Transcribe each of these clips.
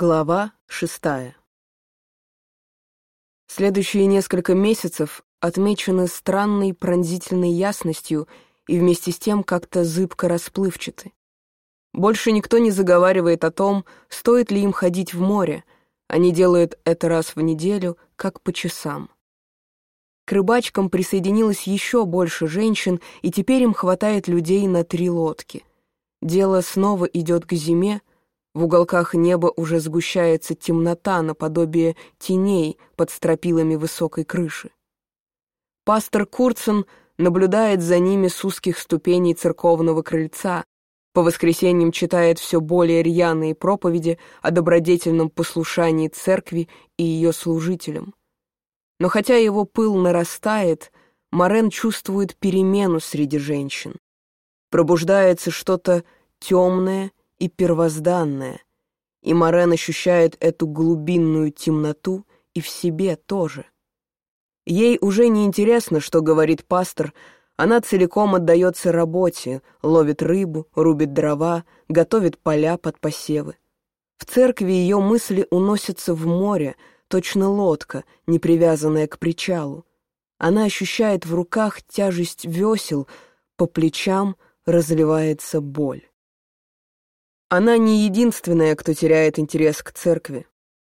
Глава шестая. Следующие несколько месяцев отмечены странной пронзительной ясностью и вместе с тем как-то зыбко расплывчаты. Больше никто не заговаривает о том, стоит ли им ходить в море, они делают это раз в неделю, как по часам. К рыбачкам присоединилось еще больше женщин, и теперь им хватает людей на три лодки. Дело снова идет к зиме, в уголках неба уже сгущается темнота наподобие теней под стропилами высокой крыши. Пастор Курцен наблюдает за ними с узких ступеней церковного крыльца, по воскресеньям читает все более рьяные проповеди о добродетельном послушании церкви и ее служителям. Но хотя его пыл нарастает, Морен чувствует перемену среди женщин. Пробуждается что-то темное и первозданное, и Морен ощущает эту глубинную темноту и в себе тоже. Ей уже не интересно, что говорит пастор, она целиком отдается работе, ловит рыбу, рубит дрова, готовит поля под посевы. В церкви ее мысли уносятся в море, точно лодка, не привязанная к причалу. Она ощущает в руках тяжесть весел, по плечам разливается боль. Она не единственная, кто теряет интерес к церкви.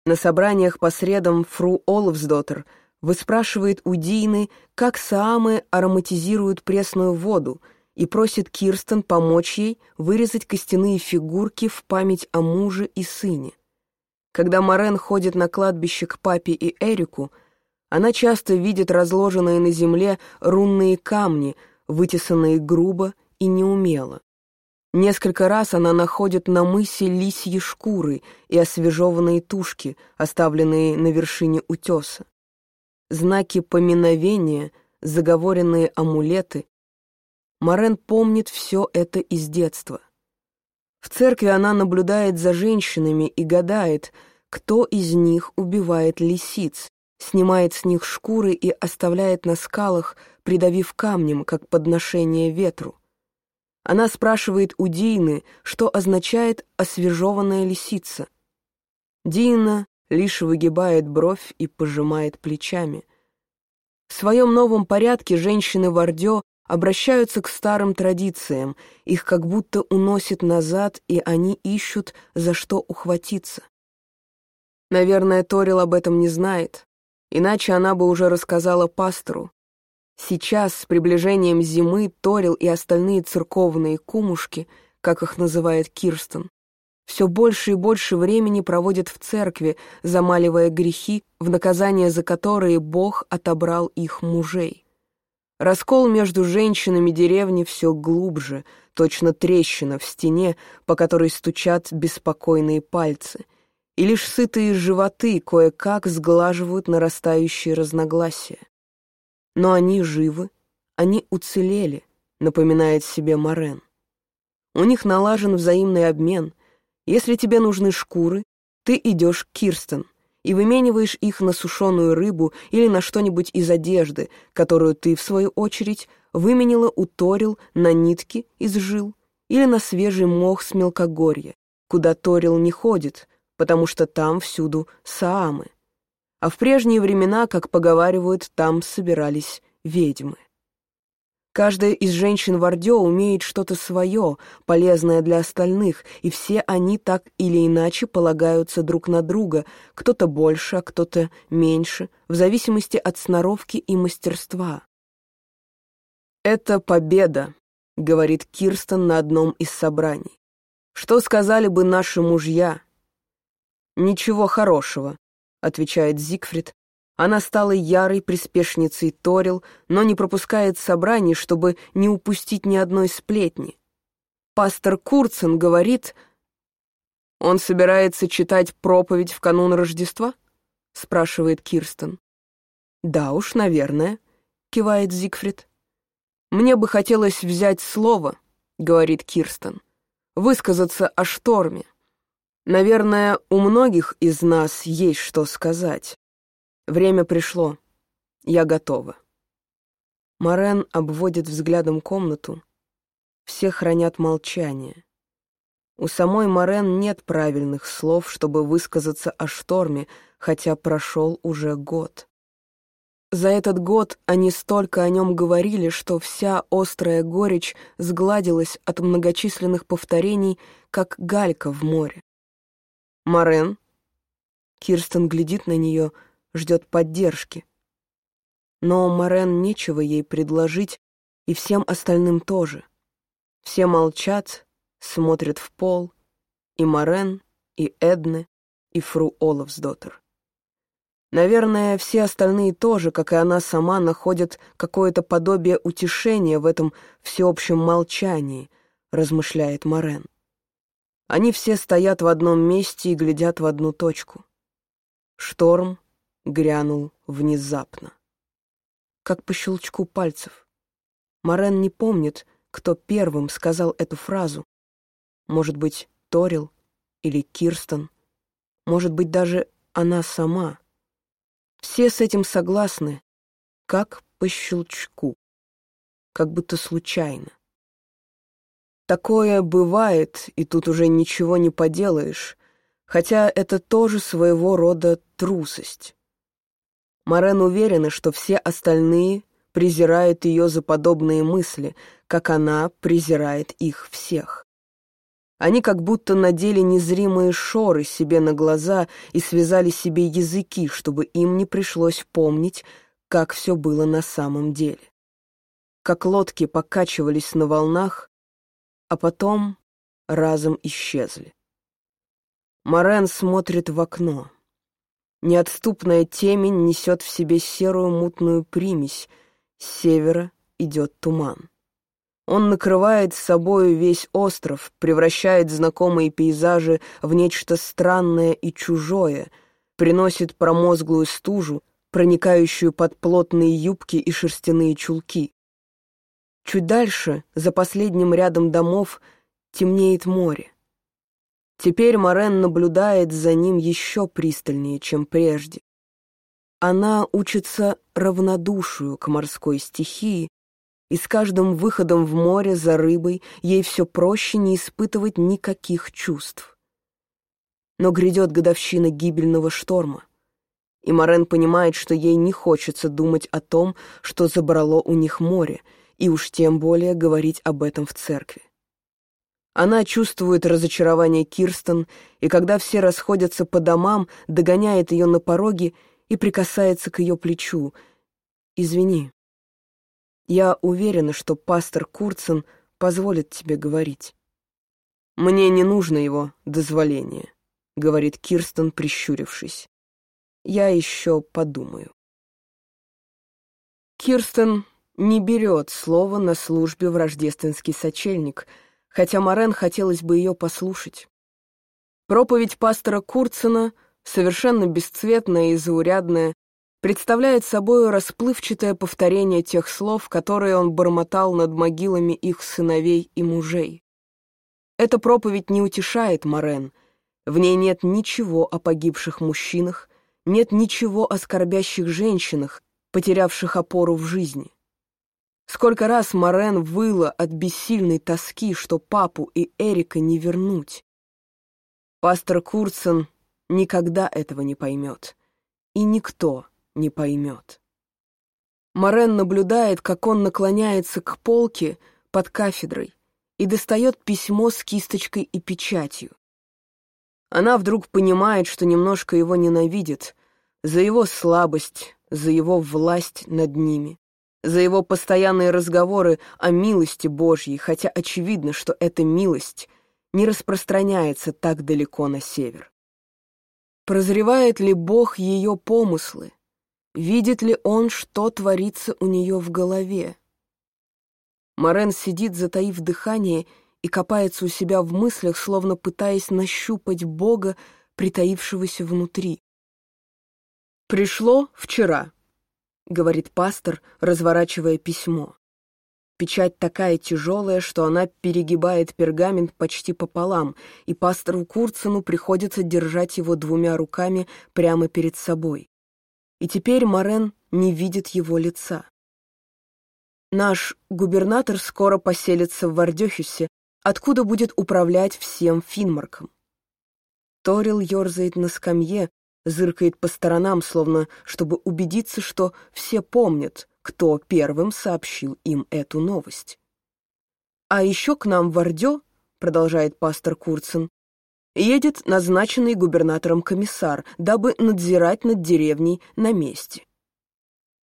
На собраниях по средам фру Олафсдоттер выспрашивает у Дины, как саамы ароматизируют пресную воду, и просит Кирстен помочь ей вырезать костяные фигурки в память о муже и сыне. Когда Морен ходит на кладбище к папе и Эрику, она часто видит разложенные на земле рунные камни, вытесанные грубо и неумело. Несколько раз она находит на мысе лисьи шкуры и освежеванные тушки, оставленные на вершине утеса. Знаки поминовения, заговоренные амулеты. Морен помнит все это из детства. В церкви она наблюдает за женщинами и гадает, кто из них убивает лисиц, снимает с них шкуры и оставляет на скалах, придавив камнем, как подношение ветру. Она спрашивает у Дины, что означает «освежеванная лисица». Дина лишь выгибает бровь и пожимает плечами. В своем новом порядке женщины в Ордё обращаются к старым традициям, их как будто уносит назад, и они ищут, за что ухватиться. Наверное, Торил об этом не знает, иначе она бы уже рассказала пастору, Сейчас, с приближением зимы, Торил и остальные церковные кумушки, как их называет Кирстен, все больше и больше времени проводят в церкви, замаливая грехи, в наказание за которые Бог отобрал их мужей. Раскол между женщинами деревни все глубже, точно трещина в стене, по которой стучат беспокойные пальцы, и лишь сытые животы кое-как сглаживают нарастающие разногласия. Но они живы, они уцелели, напоминает себе Морен. У них налажен взаимный обмен. Если тебе нужны шкуры, ты идешь к Кирстен и вымениваешь их на сушеную рыбу или на что-нибудь из одежды, которую ты, в свою очередь, выменила у Торил на нитки из жил или на свежий мох с мелкогорья, куда Торил не ходит, потому что там всюду саамы а в прежние времена, как поговаривают, там собирались ведьмы. Каждая из женщин в Ордё умеет что-то свое, полезное для остальных, и все они так или иначе полагаются друг на друга, кто-то больше, а кто-то меньше, в зависимости от сноровки и мастерства. «Это победа», — говорит Кирстен на одном из собраний. «Что сказали бы наши мужья?» «Ничего хорошего», отвечает Зигфрид. Она стала ярой приспешницей Торил, но не пропускает собраний, чтобы не упустить ни одной сплетни. Пастор Курцен говорит... «Он собирается читать проповедь в канун Рождества?» — спрашивает Кирстен. «Да уж, наверное», — кивает Зигфрид. «Мне бы хотелось взять слово», — говорит Кирстен, — «высказаться о шторме. Наверное, у многих из нас есть что сказать. Время пришло. Я готова. Морен обводит взглядом комнату. Все хранят молчание. У самой Морен нет правильных слов, чтобы высказаться о шторме, хотя прошел уже год. За этот год они столько о нем говорили, что вся острая горечь сгладилась от многочисленных повторений, как галька в море. «Морен?» Кирстен глядит на нее, ждет поддержки. Но Морен нечего ей предложить, и всем остальным тоже. Все молчат, смотрят в пол, и Морен, и Эдне, и фру Олафсдоттер. Наверное, все остальные тоже, как и она сама, находят какое-то подобие утешения в этом всеобщем молчании, размышляет Морен. Они все стоят в одном месте и глядят в одну точку. Шторм грянул внезапно. Как по щелчку пальцев. Морен не помнит, кто первым сказал эту фразу. Может быть, Торил или Кирстен. Может быть, даже она сама. Все с этим согласны, как по щелчку, как будто случайно. Такое бывает, и тут уже ничего не поделаешь, хотя это тоже своего рода трусость. Морен уверена, что все остальные презирают ее за подобные мысли, как она презирает их всех. Они как будто надели незримые шоры себе на глаза и связали себе языки, чтобы им не пришлось помнить, как все было на самом деле. Как лодки покачивались на волнах, а потом разом исчезли. Морен смотрит в окно. Неотступная темень несет в себе серую мутную примесь, с севера идет туман. Он накрывает собою весь остров, превращает знакомые пейзажи в нечто странное и чужое, приносит промозглую стужу, проникающую под плотные юбки и шерстяные чулки. Чуть дальше, за последним рядом домов, темнеет море. Теперь Морен наблюдает за ним еще пристальнее, чем прежде. Она учится равнодушию к морской стихии, и с каждым выходом в море за рыбой ей все проще не испытывать никаких чувств. Но грядет годовщина гибельного шторма, и Морен понимает, что ей не хочется думать о том, что забрало у них море, и уж тем более говорить об этом в церкви. Она чувствует разочарование Кирстен, и когда все расходятся по домам, догоняет ее на пороге и прикасается к ее плечу. «Извини, я уверена, что пастор Курцен позволит тебе говорить». «Мне не нужно его дозволение», — говорит Кирстен, прищурившись. «Я еще подумаю». Кирстен не берет слово на службе в рождественский сочельник — хотя Морен хотелось бы ее послушать. Проповедь пастора Курцена, совершенно бесцветная и заурядная, представляет собой расплывчатое повторение тех слов, которые он бормотал над могилами их сыновей и мужей. Эта проповедь не утешает Морен, в ней нет ничего о погибших мужчинах, нет ничего о скорбящих женщинах, потерявших опору в жизни. Сколько раз Морен выла от бессильной тоски, что папу и Эрика не вернуть. Пастор Курцен никогда этого не поймет. И никто не поймет. Морен наблюдает, как он наклоняется к полке под кафедрой и достает письмо с кисточкой и печатью. Она вдруг понимает, что немножко его ненавидит за его слабость, за его власть над ними за его постоянные разговоры о милости Божьей, хотя очевидно, что эта милость не распространяется так далеко на север. Прозревает ли Бог ее помыслы? Видит ли он, что творится у нее в голове? Морен сидит, затаив дыхание, и копается у себя в мыслях, словно пытаясь нащупать Бога, притаившегося внутри. «Пришло вчера», — говорит пастор, разворачивая письмо. Печать такая тяжелая, что она перегибает пергамент почти пополам, и пастору Курцену приходится держать его двумя руками прямо перед собой. И теперь Морен не видит его лица. Наш губернатор скоро поселится в Вардехюсе, откуда будет управлять всем Финмарком. Торил ерзает на скамье, зыркает по сторонам, словно чтобы убедиться, что все помнят, кто первым сообщил им эту новость. «А еще к нам в Ордё», — продолжает пастор Курцен, едет назначенный губернатором комиссар, дабы надзирать над деревней на месте.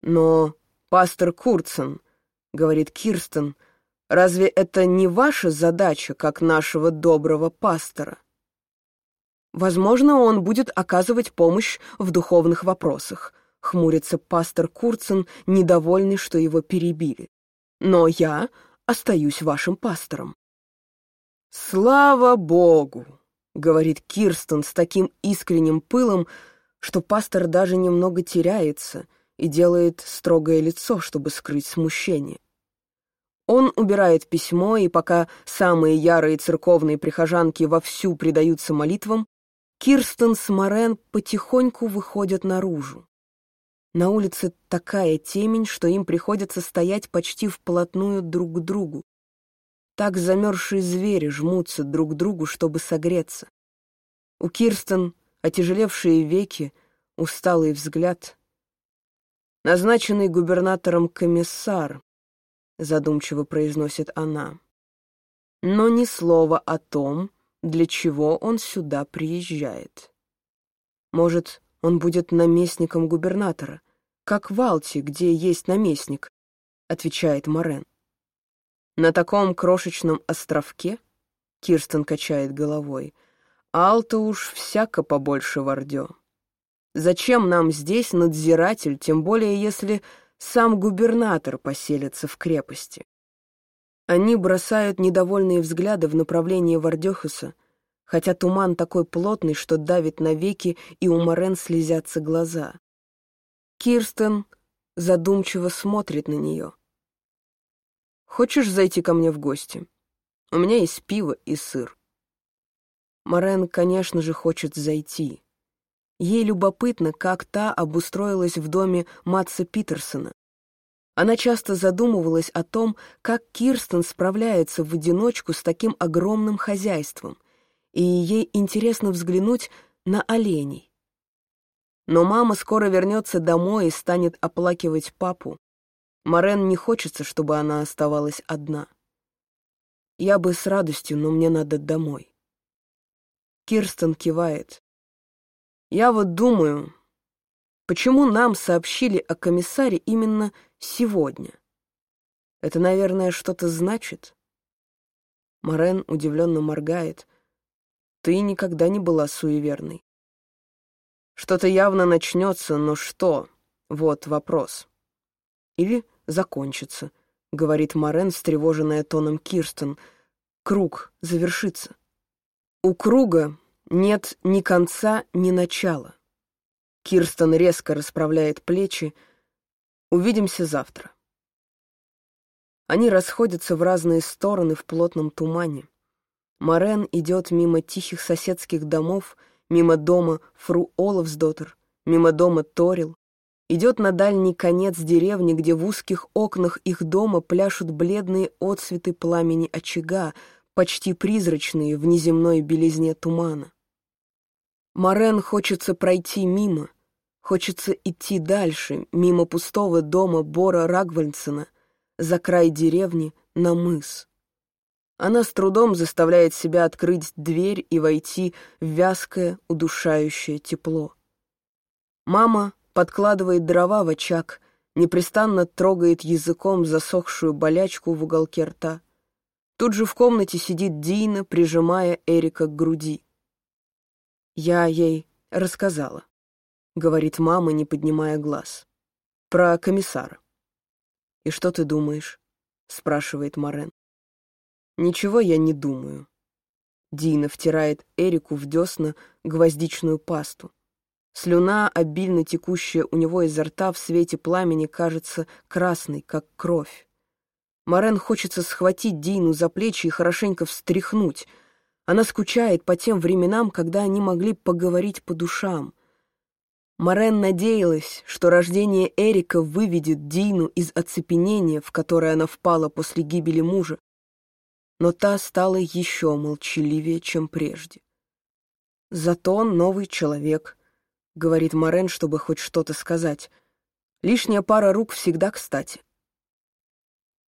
«Но, пастор Курцен», — говорит Кирстен, — «разве это не ваша задача, как нашего доброго пастора?» Возможно, он будет оказывать помощь в духовных вопросах, хмурится пастор Курцен, недовольный, что его перебили. Но я остаюсь вашим пастором. Слава Богу, говорит Кирстен с таким искренним пылом, что пастор даже немного теряется и делает строгое лицо, чтобы скрыть смущение. Он убирает письмо, и пока самые ярые церковные прихожанки вовсю предаются молитвам, Кирстен с Морен потихоньку выходят наружу. На улице такая темень, что им приходится стоять почти вплотную друг к другу. Так замерзшие звери жмутся друг к другу, чтобы согреться. У Кирстен отяжелевшие веки, усталый взгляд. «Назначенный губернатором комиссар», — задумчиво произносит она. Но ни слова о том, для чего он сюда приезжает. Может, он будет наместником губернатора, как в Алте, где есть наместник, отвечает Морен. На таком крошечном островке, Кирстен качает головой, Алта уж всяко побольше вардё. Зачем нам здесь надзиратель, тем более если сам губернатор поселится в крепости? Они бросают недовольные взгляды в направлении Вардехуса, хотя туман такой плотный, что давит на веки, и у Морен слезятся глаза. Кирстен задумчиво смотрит на нее. «Хочешь зайти ко мне в гости? У меня есть пиво и сыр». Морен, конечно же, хочет зайти. Ей любопытно, как та обустроилась в доме Матса Питерсона. Она часто задумывалась о том, как Кирстен справляется в одиночку с таким огромным хозяйством, и ей интересно взглянуть на оленей. Но мама скоро вернется домой и станет оплакивать папу. Морен не хочется, чтобы она оставалась одна. Я бы с радостью, но мне надо домой. Кирстен кивает. Я вот думаю, почему нам сообщили о комиссаре именно сегодня. Это, наверное, что-то значит. Морен удивленно моргает. Ты никогда не была суеверной. Что-то явно начнется, но что? Вот вопрос. Или закончится, говорит Морен, встревоженная тоном Кирстен. Круг завершится. У круга нет ни конца, ни начала. Кирстен резко расправляет плечи, Увидимся завтра. Они расходятся в разные стороны в плотном тумане. Морен идет мимо тихих соседских домов, мимо дома Фру Олафсдоттер, мимо дома Торил, идет на дальний конец деревни, где в узких окнах их дома пляшут бледные отцветы пламени очага, почти призрачные в неземной белизне тумана. Морен хочется пройти мимо, Хочется идти дальше, мимо пустого дома Бора Рагвальдсена, за край деревни, на мыс. Она с трудом заставляет себя открыть дверь и войти в вязкое, удушающее тепло. Мама подкладывает дрова в очаг, непрестанно трогает языком засохшую болячку в уголке рта. Тут же в комнате сидит Дина, прижимая Эрика к груди. Я ей рассказала. — говорит мама, не поднимая глаз. «Про комиссара». «И что ты думаешь?» — спрашивает Морен. «Ничего я не думаю». Дина втирает Эрику в десна гвоздичную пасту. Слюна, обильно текущая у него изо рта в свете пламени, кажется красной, как кровь. Морен хочется схватить Дину за плечи и хорошенько встряхнуть. Она скучает по тем временам, когда они могли поговорить по душам — Морен надеялась, что рождение Эрика выведет Дину из оцепенения, в которое она впала после гибели мужа. но та стала еще молчаливее, чем прежде. «Зато он новый человек», — говорит Морен, чтобы хоть что-то сказать. «Лишняя пара рук всегда кстати».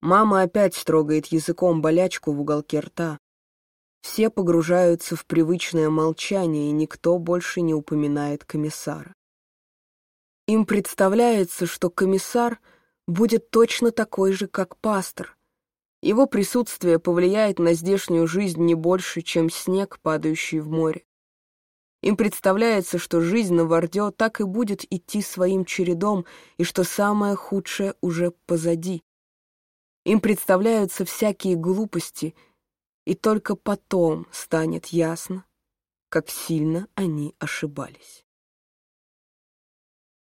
Мама опять трогает языком болячку в уголке рта. Все погружаются в привычное молчание, и никто больше не упоминает комиссара. Им представляется, что комиссар будет точно такой же, как пастор. Его присутствие повлияет на здешнюю жизнь не больше, чем снег, падающий в море. Им представляется, что жизнь на Вардё так и будет идти своим чередом, и что самое худшее уже позади. Им представляются всякие глупости, и только потом станет ясно, как сильно они ошибались.